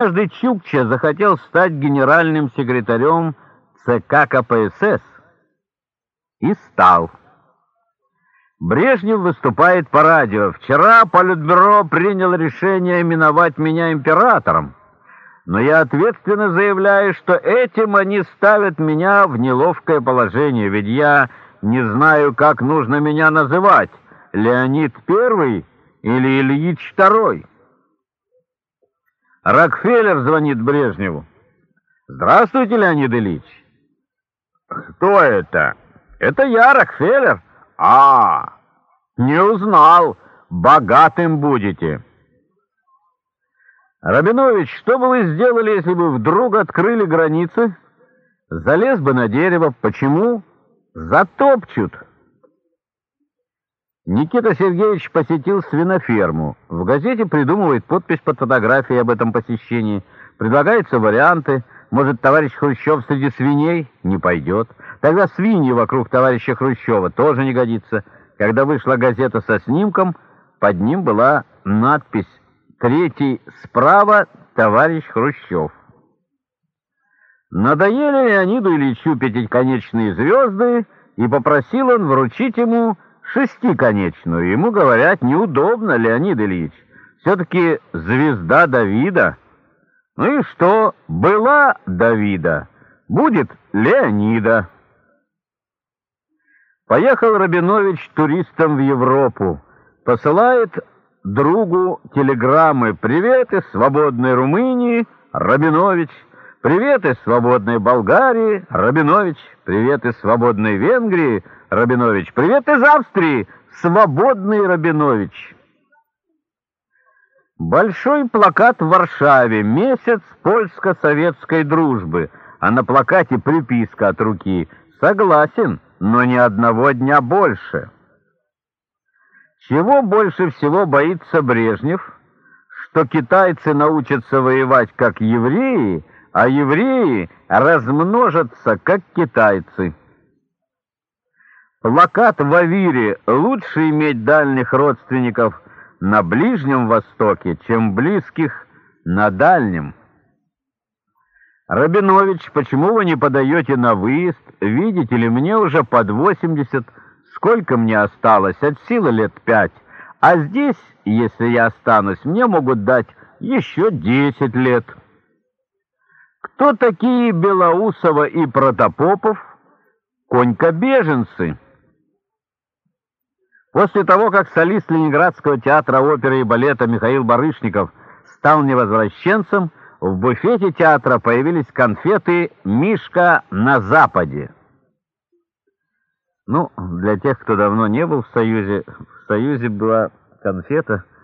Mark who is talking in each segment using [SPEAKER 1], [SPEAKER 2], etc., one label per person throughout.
[SPEAKER 1] Однажды Чукча захотел стать генеральным секретарем ЦК КПСС и стал. Брежнев выступает по радио. Вчера Политбюро приняло решение именовать меня императором. Но я ответственно заявляю, что этим они ставят меня в неловкое положение, ведь я не знаю, как нужно меня называть. Леонид Первый или Ильич Второй. Рокфеллер звонит Брежневу. «Здравствуйте, Леонид Ильич».
[SPEAKER 2] «Кто это?»
[SPEAKER 1] «Это я, Рокфеллер».
[SPEAKER 2] «А,
[SPEAKER 1] не узнал. Богатым будете». «Рабинович, что бы вы сделали, если бы вдруг открыли границы? Залез бы на дерево. Почему? Затопчут». Никита Сергеевич посетил свиноферму. В газете придумывает подпись под фотографией об этом посещении. Предлагаются варианты. Может, товарищ Хрущев среди свиней? Не пойдет. Тогда свиньи вокруг товарища Хрущева тоже не годится. Когда вышла газета со снимком, под ним была надпись «Третий справа, товарищ Хрущев». Надоели Леониду Ильичу пятиконечные звезды, и попросил он вручить ему шестиконечную. Ему говорят, неудобно, Леонид Ильич. Все-таки звезда Давида. Ну и что? Была Давида, будет Леонида. Поехал Рабинович туристом в Европу. Посылает другу телеграммы «Привет из свободной Румынии, Рабинович». «Привет из свободной Болгарии, Рабинович». «Привет из свободной Венгрии, Рабинович». «Привет из Австрии, свободный Рабинович». Большой плакат в Варшаве «Месяц польско-советской дружбы», а на плакате приписка от руки «Согласен, но ни одного дня больше». Чего больше всего боится Брежнев? Что китайцы научатся воевать как евреи – а евреи размножатся, как китайцы. Плакат в Авире «Лучше иметь дальних родственников на Ближнем Востоке, чем близких на Дальнем». Рабинович, почему вы не подаете на выезд? Видите ли, мне уже под 80, сколько мне осталось? От силы лет пять. А здесь, если я останусь, мне могут дать еще 10 лет. Кто такие Белоусова и Протопопов? Конька-беженцы. После того, как солист Ленинградского театра оперы и балета Михаил Барышников стал невозвращенцем, в буфете театра появились конфеты «Мишка на Западе». Ну, для тех, кто давно не был в Союзе, в Союзе была конфета –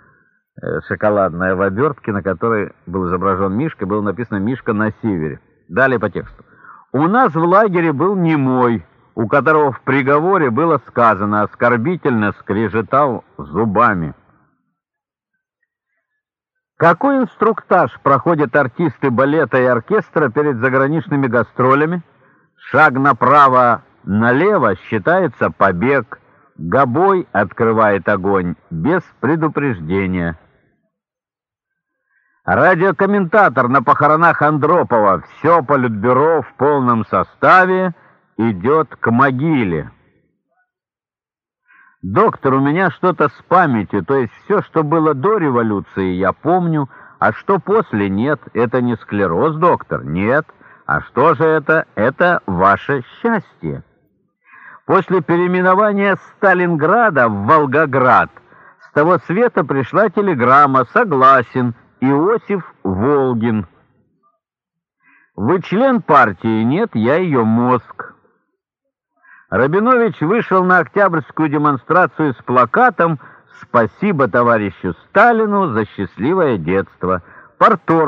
[SPEAKER 1] Э, шоколадная в обертке, на которой был изображен Мишка, было написано «Мишка на севере». Далее по тексту. «У нас в лагере был немой, у которого в приговоре было сказано, оскорбительно скрежетал зубами». Какой инструктаж проходят артисты балета и оркестра перед заграничными гастролями? Шаг направо-налево считается побег. Гобой открывает огонь без предупреждения. Радиокомментатор на похоронах Андропова «Все политбюро в полном составе идет к могиле». «Доктор, у меня что-то с памятью, то есть все, что было до революции, я помню, а что после, нет. Это не склероз, доктор, нет. А что же это? Это ваше счастье». После переименования Сталинграда в Волгоград с того света пришла телеграмма «Согласен» Иосиф Волгин. Вы член партии? Нет, я ее мозг. Рабинович вышел на октябрьскую демонстрацию с плакатом «Спасибо товарищу Сталину за счастливое детство». Порторг